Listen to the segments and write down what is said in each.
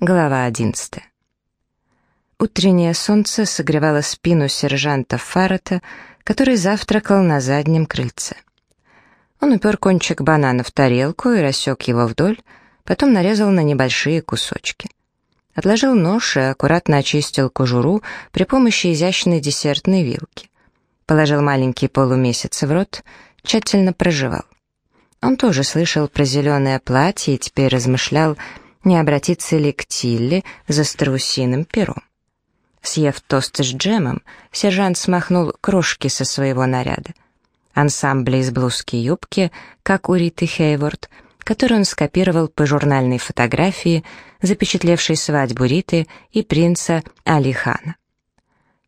Глава 11. Утреннее солнце согревало спину сержанта Фаррета, который завтракал на заднем крыльце. Он упер кончик банана в тарелку и рассек его вдоль, потом нарезал на небольшие кусочки. Отложил нож и аккуратно очистил кожуру при помощи изящной десертной вилки. Положил маленький полумесяц в рот, тщательно прожевал. Он тоже слышал про зеленое платье и теперь размышлял, не обратиться ли к Тилле за страусиным пером. Съев тост с джемом, сержант смахнул крошки со своего наряда. Ансамбли из блузки и юбки, как у Риты Хейворд, который он скопировал по журнальной фотографии, запечатлевшей свадьбу Риты и принца Алихана.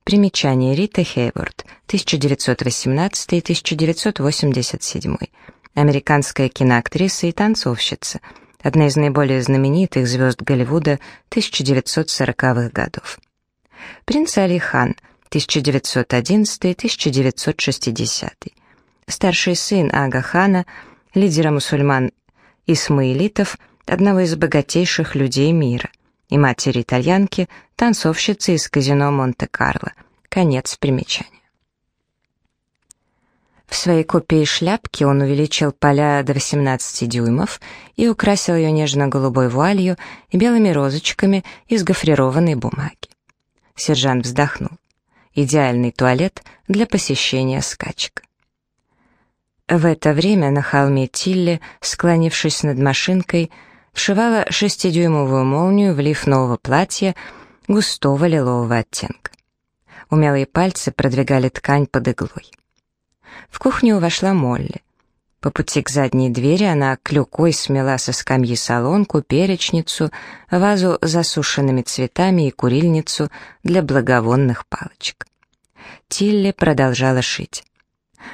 Примечание Риты Хейворд, 1918-1987. Американская киноактриса и танцовщица – одна из наиболее знаменитых звезд Голливуда 1940-х годов. Принц Али Хан, 1911-1960. Старший сын Ага Хана, лидера мусульман исмаилитов, одного из богатейших людей мира, и матери-итальянки, танцовщицы из казино Монте-Карло. Конец примечания. В своей копии шляпки он увеличил поля до 18 дюймов и украсил ее нежно-голубой вуалью и белыми розочками из гофрированной бумаги. Сержант вздохнул. Идеальный туалет для посещения скачек. В это время на холме Тилли, склонившись над машинкой, вшивала шестидюймовую молнию в лиф нового платья густого лилового оттенка. Умелые пальцы продвигали ткань под иглой. В кухню вошла Молли. По пути к задней двери она клюкой смела со скамьи солонку, перечницу, вазу с засушенными цветами и курильницу для благовонных палочек. Тилли продолжала шить.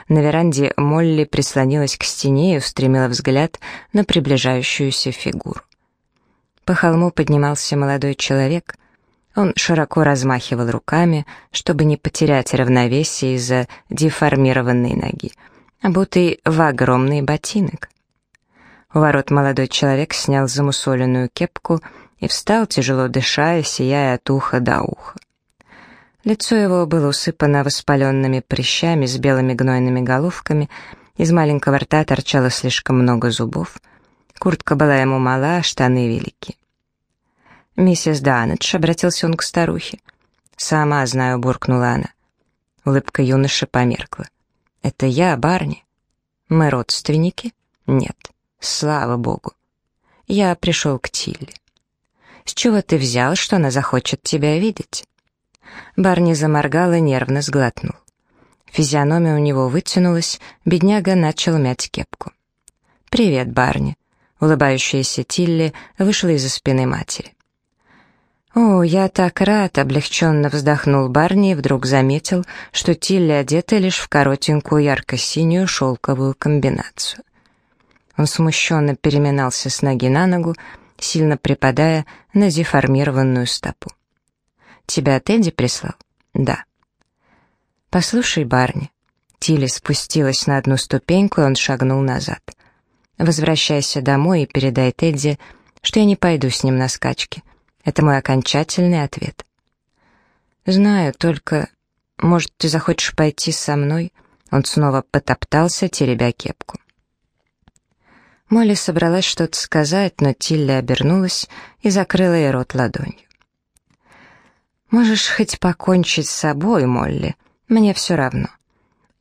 На веранде Молли прислонилась к стене и устремила взгляд на приближающуюся фигуру. По холму поднимался молодой человек — он широко размахивал руками, чтобы не потерять равновесие из-за деформированной ноги, обутый в огромный ботинок. У ворот молодой человек снял замусоленную кепку и встал, тяжело дыша сияя от уха до уха. Лицо его было усыпано воспаленными прыщами с белыми гнойными головками, из маленького рта торчало слишком много зубов. Куртка была ему мала, штаны велики. «Миссис Данедж», — обратился он к старухе. «Сама знаю», — буркнула она. Улыбка юноши померкла. «Это я, Барни?» «Мы родственники?» «Нет, слава богу. Я пришел к Тилли». «С чего ты взял, что она захочет тебя видеть?» Барни заморгал и нервно сглотнул. Физиономия у него вытянулась, бедняга начал мять кепку. «Привет, Барни». Улыбающаяся Тилли вышла из-за спины матери. «О, я так рад!» — облегченно вздохнул Барни и вдруг заметил, что Тилли одета лишь в коротенькую ярко-синюю шелковую комбинацию. Он смущенно переминался с ноги на ногу, сильно припадая на деформированную стопу. «Тебя Тедди прислал?» «Да». «Послушай, Барни». Тилли спустилась на одну ступеньку, и он шагнул назад. «Возвращайся домой и передай Тедди, что я не пойду с ним на скачки. Это мой окончательный ответ. Знаю, только... Может, ты захочешь пойти со мной? Он снова потоптался, теребя кепку. Молли собралась что-то сказать, но Тилли обернулась и закрыла ей рот ладонью. «Можешь хоть покончить с собой, Молли, мне все равно.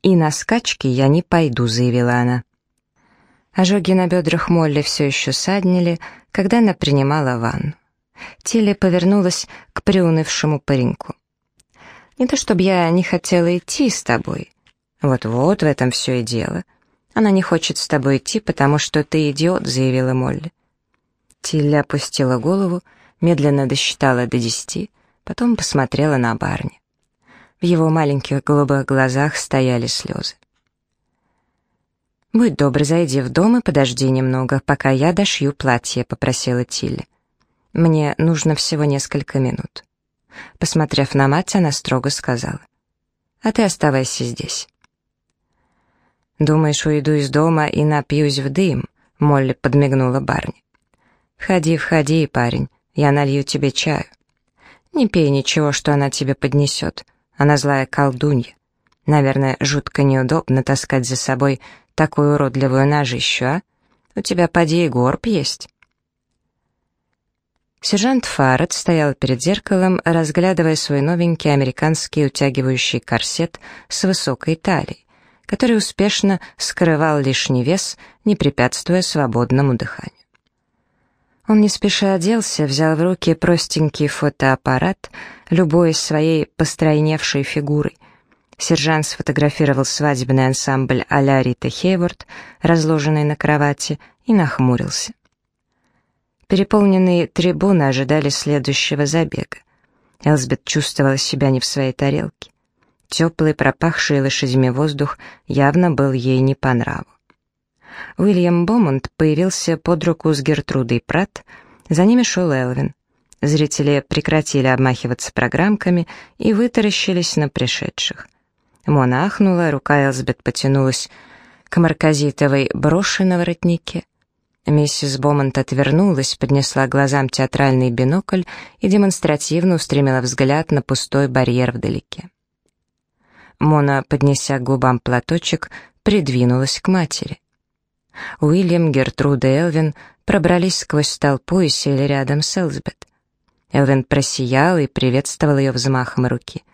И на скачки я не пойду», — заявила она. Ожоги на бедрах Молли все еще саднили, когда она принимала ванну. Тилли повернулась к приунывшему пареньку. «Не то чтобы я не хотела идти с тобой. Вот-вот, в этом все и дело. Она не хочет с тобой идти, потому что ты идиот», — заявила Молли. Тилли опустила голову, медленно досчитала до десяти, потом посмотрела на барни. В его маленьких голубых глазах стояли слезы. «Будь добр, зайди в дом и подожди немного, пока я дошью платье», — попросила Тилли. Мне нужно всего несколько минут. Посмотрев на мать, она строго сказала. «А ты оставайся здесь». «Думаешь, уйду из дома и напьюсь в дым?» Молли подмигнула Барни. «Входи, входи, парень, Я налью тебе чаю. Не пей ничего, что она тебе поднесет. Она злая колдунья. Наверное, жутко неудобно таскать за собой такую уродливую ножищу, а? У тебя поди и горб есть». Сержант Фаррет стоял перед зеркалом, разглядывая свой новенький американский утягивающий корсет с высокой талией, который успешно скрывал лишний вес, не препятствуя свободному дыханию. Он не спеша оделся, взял в руки простенький фотоаппарат, любуясь своей постройневшей фигурой. Сержант сфотографировал свадебный ансамбль а-ля Рита Хейворд, разложенный на кровати, и нахмурился. Переполненные трибуны ожидали следующего забега. Элсбет чувствовала себя не в своей тарелке. Теплый, пропахший лошадьми воздух явно был ей не по нраву. Уильям Бомонд появился под руку с Гертрудой Пратт, за ними шел Элвин. Зрители прекратили обмахиваться программками и вытаращились на пришедших. Мона ахнула, рука Элсбет потянулась к марказитовой броши на воротнике — Миссис Бомонт отвернулась, поднесла глазам театральный бинокль и демонстративно устремила взгляд на пустой барьер вдалеке. Мона, поднеся к губам платочек, придвинулась к матери. Уильям, Гертруда и Элвин пробрались сквозь толпу и сели рядом с Элзбет. Элвин просиял и приветствовал ее взмахом руки.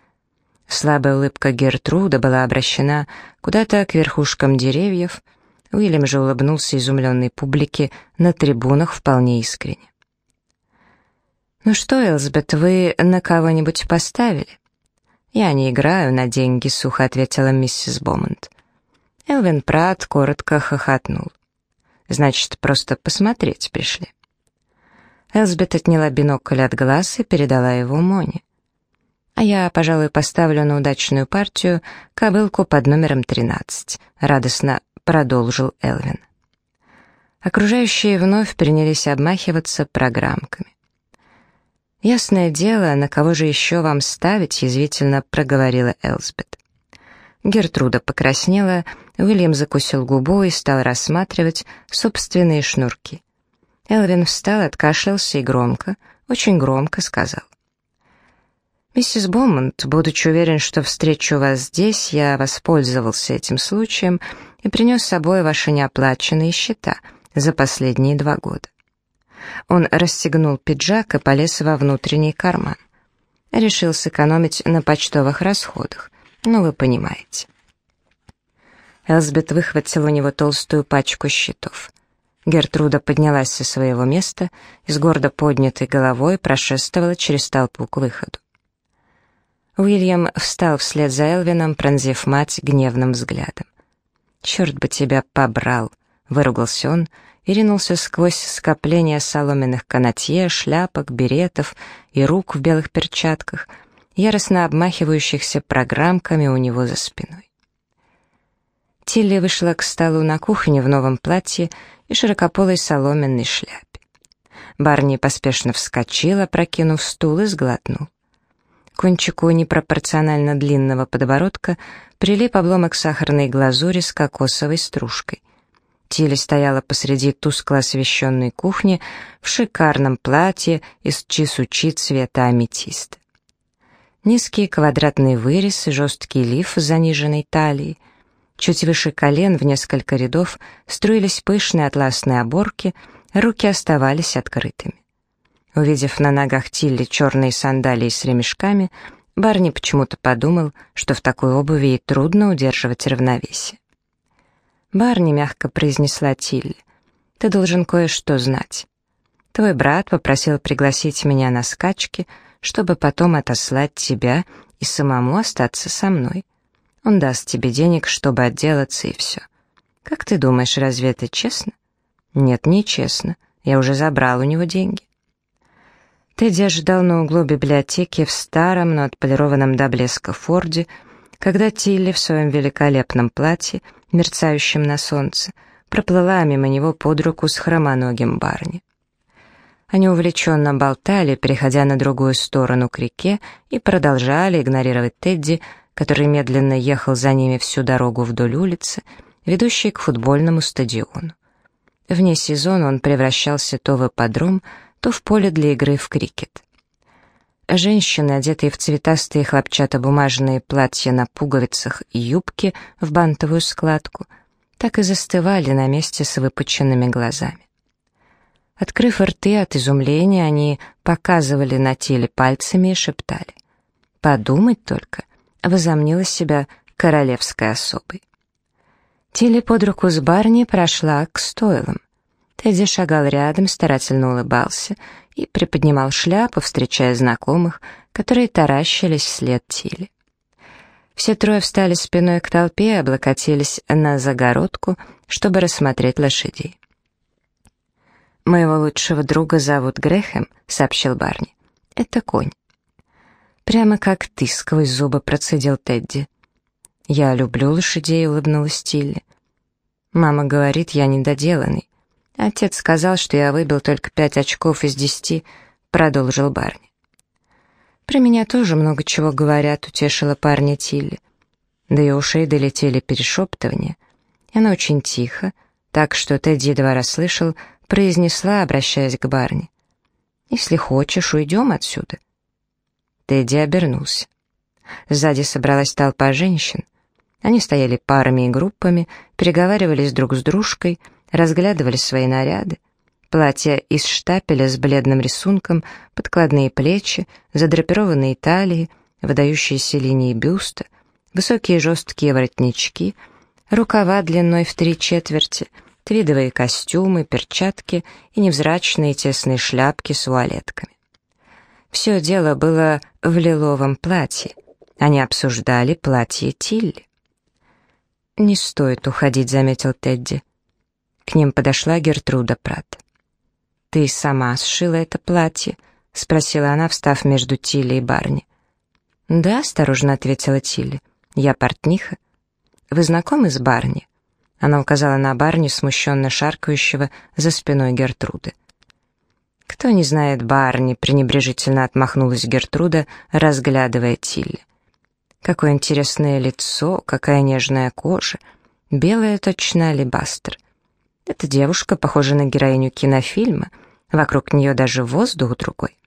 Слабая улыбка Гертруда была обращена куда-то к верхушкам деревьев — Уильям же улыбнулся изумленной публике на трибунах вполне искренне. «Ну что, Элсбет, вы на кого-нибудь поставили?» «Я не играю на деньги», — сухо ответила миссис Бомонд. Элвин Пратт коротко хохотнул. «Значит, просто посмотреть пришли». Элсбет отняла бинокль от глаз и передала его Моне. «А я, пожалуй, поставлю на удачную партию кобылку под номером 13», — радостно продолжил Элвин. Окружающие вновь принялись обмахиваться программками. «Ясное дело, на кого же еще вам ставить?» — язвительно проговорила Элсбет. Гертруда покраснела, Уильям закусил губу и стал рассматривать собственные шнурки. Элвин встал, откашлялся и громко, очень громко сказал. «Миссис Бомонт, будучи уверен, что встречу вас здесь, я воспользовался этим случаем и принес с собой ваши неоплаченные счета за последние два года. Он расстегнул пиджак и полез во внутренний карман. Решил сэкономить на почтовых расходах, ну вы понимаете. Элсбет выхватила у него толстую пачку счетов. Гертруда поднялась со своего места и с гордо поднятой головой прошествовала через толпу к выходу. Уильям встал вслед за Элвином, пронзив мать гневным взглядом. «Черт бы тебя побрал!» — выругался он и ринулся сквозь скопление соломенных канатье, шляпок, беретов и рук в белых перчатках, яростно обмахивающихся программками у него за спиной. Тилли вышла к столу на кухне в новом платье и широкополой соломенной шляпе. Барни поспешно вскочила, прокинув стул и сглотнул кончику непропорционально длинного подбородка прилип обломок сахарной глазури с кокосовой стружкой. Тилли стояла посреди тускло освещенной кухни в шикарном платье из чисучи цвета аметиста. Низкий квадратный вырез и жесткий лиф с заниженной талией. Чуть выше колен в несколько рядов струились пышные атласные оборки, руки оставались открытыми. Увидев на ногах Тилли черные сандалии с ремешками, Барни почему-то подумал, что в такой обуви ей трудно удерживать равновесие. «Барни», — мягко произнесла Тилли, — «ты должен кое-что знать. Твой брат попросил пригласить меня на скачки, чтобы потом отослать тебя и самому остаться со мной. Он даст тебе денег, чтобы отделаться, и все. Как ты думаешь, разве это честно?» «Нет, не честно. Я уже забрал у него деньги». Тедди ожидал на углу библиотеки в старом, но отполированном до блеска Форде, когда Тилли в своем великолепном платье, мерцающем на солнце, проплыла мимо него под руку с хромоногим Барни. Они увлеченно болтали, переходя на другую сторону к реке, и продолжали игнорировать Тедди, который медленно ехал за ними всю дорогу вдоль улицы, ведущей к футбольному стадиону. Вне сезона он превращался то в ипподром, то в поле для игры в крикет. Женщины, одетые в цветастые хлопчатобумажные платья на пуговицах и юбки в бантовую складку, так и застывали на месте с выпученными глазами. Открыв рты от изумления, они показывали на теле пальцами и шептали. «Подумать только!» — возомнила себя королевской особой. Тилли под руку с Барни прошла к стойлам. Тедди шагал рядом, старательно улыбался и приподнимал шляпу, встречая знакомых, которые таращились вслед Тилли. Все трое встали спиной к толпе и облокотились на загородку, чтобы рассмотреть лошадей. «Моего лучшего друга зовут Грэхэм», — сообщил Барни. «Это конь». «Прямо как ты», — сквозь зубы процедил Тедди. «Я люблю лошадей», — улыбнулась Тилли. «Мама говорит, я недоделанный. Отец сказал, что я выбил только пять очков из десяти», — продолжил Барни. «Про меня тоже много чего говорят», — утешила парня Тилли. До ее ушей долетели перешептывания. Она очень тихо, так что Тедди едва расслышал, произнесла, обращаясь к Барни. «Если хочешь, уйдем отсюда». Тедди обернулся. Сзади собралась толпа женщин. Они стояли парами и группами, переговаривались друг с дружкой, разглядывали свои наряды. Платья из штапеля с бледным рисунком, подкладные плечи, задрапированные талии, выдающиеся линии бюста, высокие жесткие воротнички, рукава длиной в три четверти, твидовые костюмы, перчатки и невзрачные тесные шляпки с вуалетками. Все дело было в лиловом платье. Они обсуждали платье Тилли. «Не стоит уходить», — заметил Тедди. К ним подошла Гертруда Прат. «Ты сама сшила это платье?» — спросила она, встав между Тилли и Барни. «Да», — осторожно ответила Тилли. «Я портниха». «Вы знакомы с Барни?» Она указала на Барни, смущенно шаркающего за спиной Гертруды. «Кто не знает Барни?» — пренебрежительно отмахнулась Гертруда, разглядывая Тилли. «Какое интересное лицо, какая нежная кожа, белая точно алебастр. Эта девушка похожа на героиню кинофильма, вокруг нее даже воздух другой».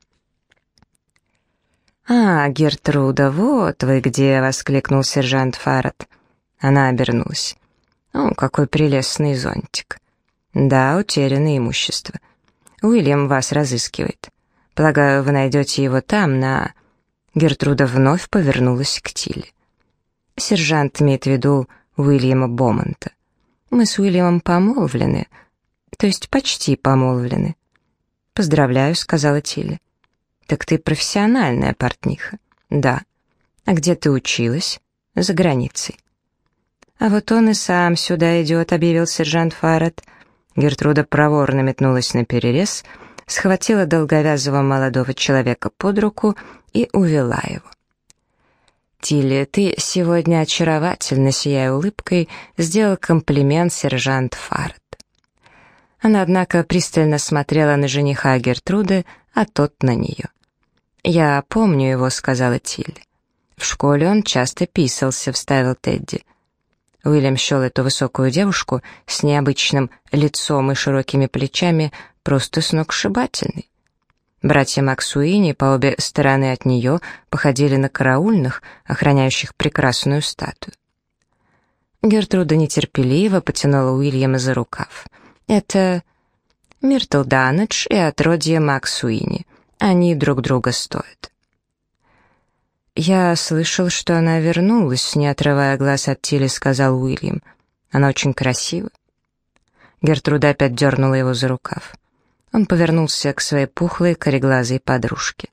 «А, Гертруда, вот вы где!» — воскликнул сержант Фарад. Она обернулась. «О, какой прелестный зонтик!» «Да, утерянное имущество. Уильям вас разыскивает. Полагаю, вы найдете его там, на...» Гертруда вновь повернулась к Тиле. Сержант имеет в виду Уильяма Бомонта. Мы с Уильямом помолвлены, то есть почти помолвлены. «Поздравляю», — сказала Тилли. «Так ты профессиональная портниха?» «Да». «А где ты училась?» «За границей». «А вот он и сам сюда идет», — объявил сержант Фаррет. Гертруда проворно метнулась на перерез, схватила долговязого молодого человека под руку и увела его. «Тилли, ты сегодня очаровательно, сияя улыбкой, сделал комплимент сержант Фарт. Она, однако, пристально смотрела на жениха Гертруды, а тот на нее. «Я помню его», — сказала Тилли. «В школе он часто писался», — вставил Тедди. Уильям счел эту высокую девушку с необычным лицом и широкими плечами просто сногсшибательной. Братья Максуини по обе стороны от нее походили на караульных, охраняющих прекрасную статую. Гертруда нетерпеливо потянула Уильяма за рукав. «Это Миртл Данедж и отродье Максуини. Они друг друга стоят». «Я слышал, что она вернулась», — не отрывая глаз от Тилли, сказал Уильям. «Она очень красива». Гертруда опять дернула его за рукав. Он повернулся к своей пухлой, кореглазой подружке.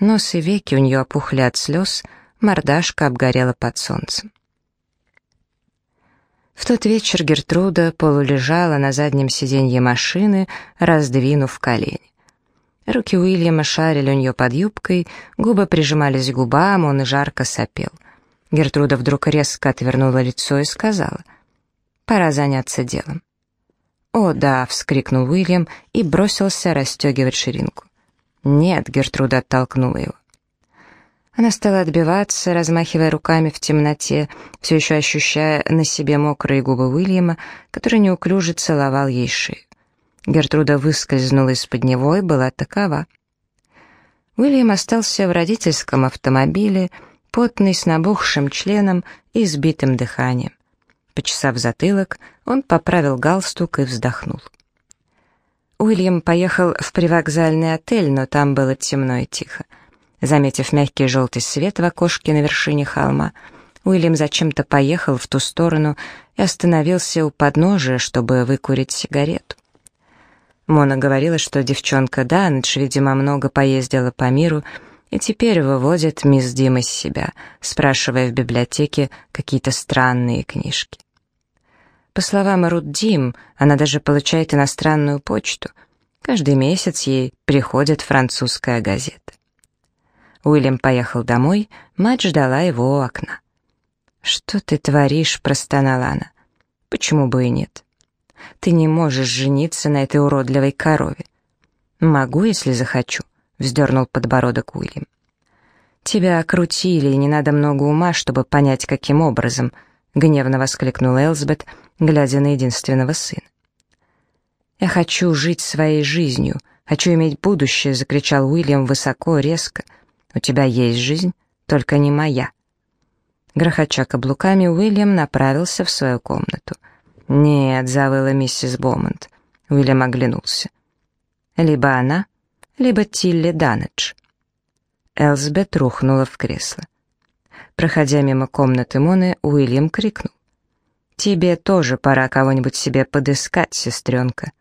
Нос и веки у нее опухли от слез, мордашка обгорела под солнцем. В тот вечер Гертруда полулежала на заднем сиденье машины, раздвинув колени. Руки Уильяма шарили у нее под юбкой, губы прижимались к губам, он и жарко сопел. Гертруда вдруг резко отвернула лицо и сказала, «Пора заняться делом». «О, да!» — вскрикнул Уильям и бросился расстегивать ширинку. «Нет!» — Гертруда оттолкнула его. Она стала отбиваться, размахивая руками в темноте, все еще ощущая на себе мокрые губы Уильяма, который неуклюже целовал ей шею. Гертруда выскользнула из-под него и была такова. Уильям остался в родительском автомобиле, потный, с набухшим членом и сбитым дыханием. Почесав затылок, он поправил галстук и вздохнул. Уильям поехал в привокзальный отель, но там было темно и тихо. Заметив мягкий желтый свет в окошке на вершине холма, Уильям зачем-то поехал в ту сторону и остановился у подножия, чтобы выкурить сигарету. Мона говорила, что девчонка Данедж, видимо, много поездила по миру и теперь выводит мисс Дим из себя, спрашивая в библиотеке какие-то странные книжки. По словам Рут Дим, она даже получает иностранную почту. Каждый месяц ей приходит французская газета. Уильям поехал домой, мать ждала его у окна. «Что ты творишь?» — простонала она. «Почему бы и нет? Ты не можешь жениться на этой уродливой корове». «Могу, если захочу», — вздернул подбородок Уильям. «Тебя окрутили, и не надо много ума, чтобы понять, каким образом», — гневно воскликнула Элсбет, глядя на единственного сына. «Я хочу жить своей жизнью, хочу иметь будущее», — закричал Уильям высоко, резко. «У тебя есть жизнь, только не моя». Грохоча каблуками, Уильям направился в свою комнату. «Нет», — завыла миссис Бомонд. Уильям оглянулся. «Либо она, либо Тилли Данедж». Элсбет рухнула в кресло. Проходя мимо комнаты Моны, Уильям крикнул. «Тебе тоже пора кого-нибудь себе подыскать, сестренка».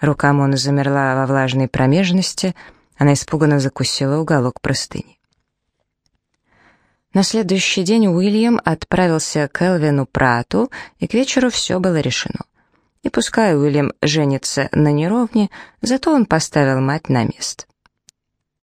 Рука Моны замерла во влажной промежности, она испуганно закусила уголок простыни. На следующий день Уильям отправился к Элвину Прату, и к вечеру все было решено. И пускай Уильям женится на неровне, зато он поставил мать на место.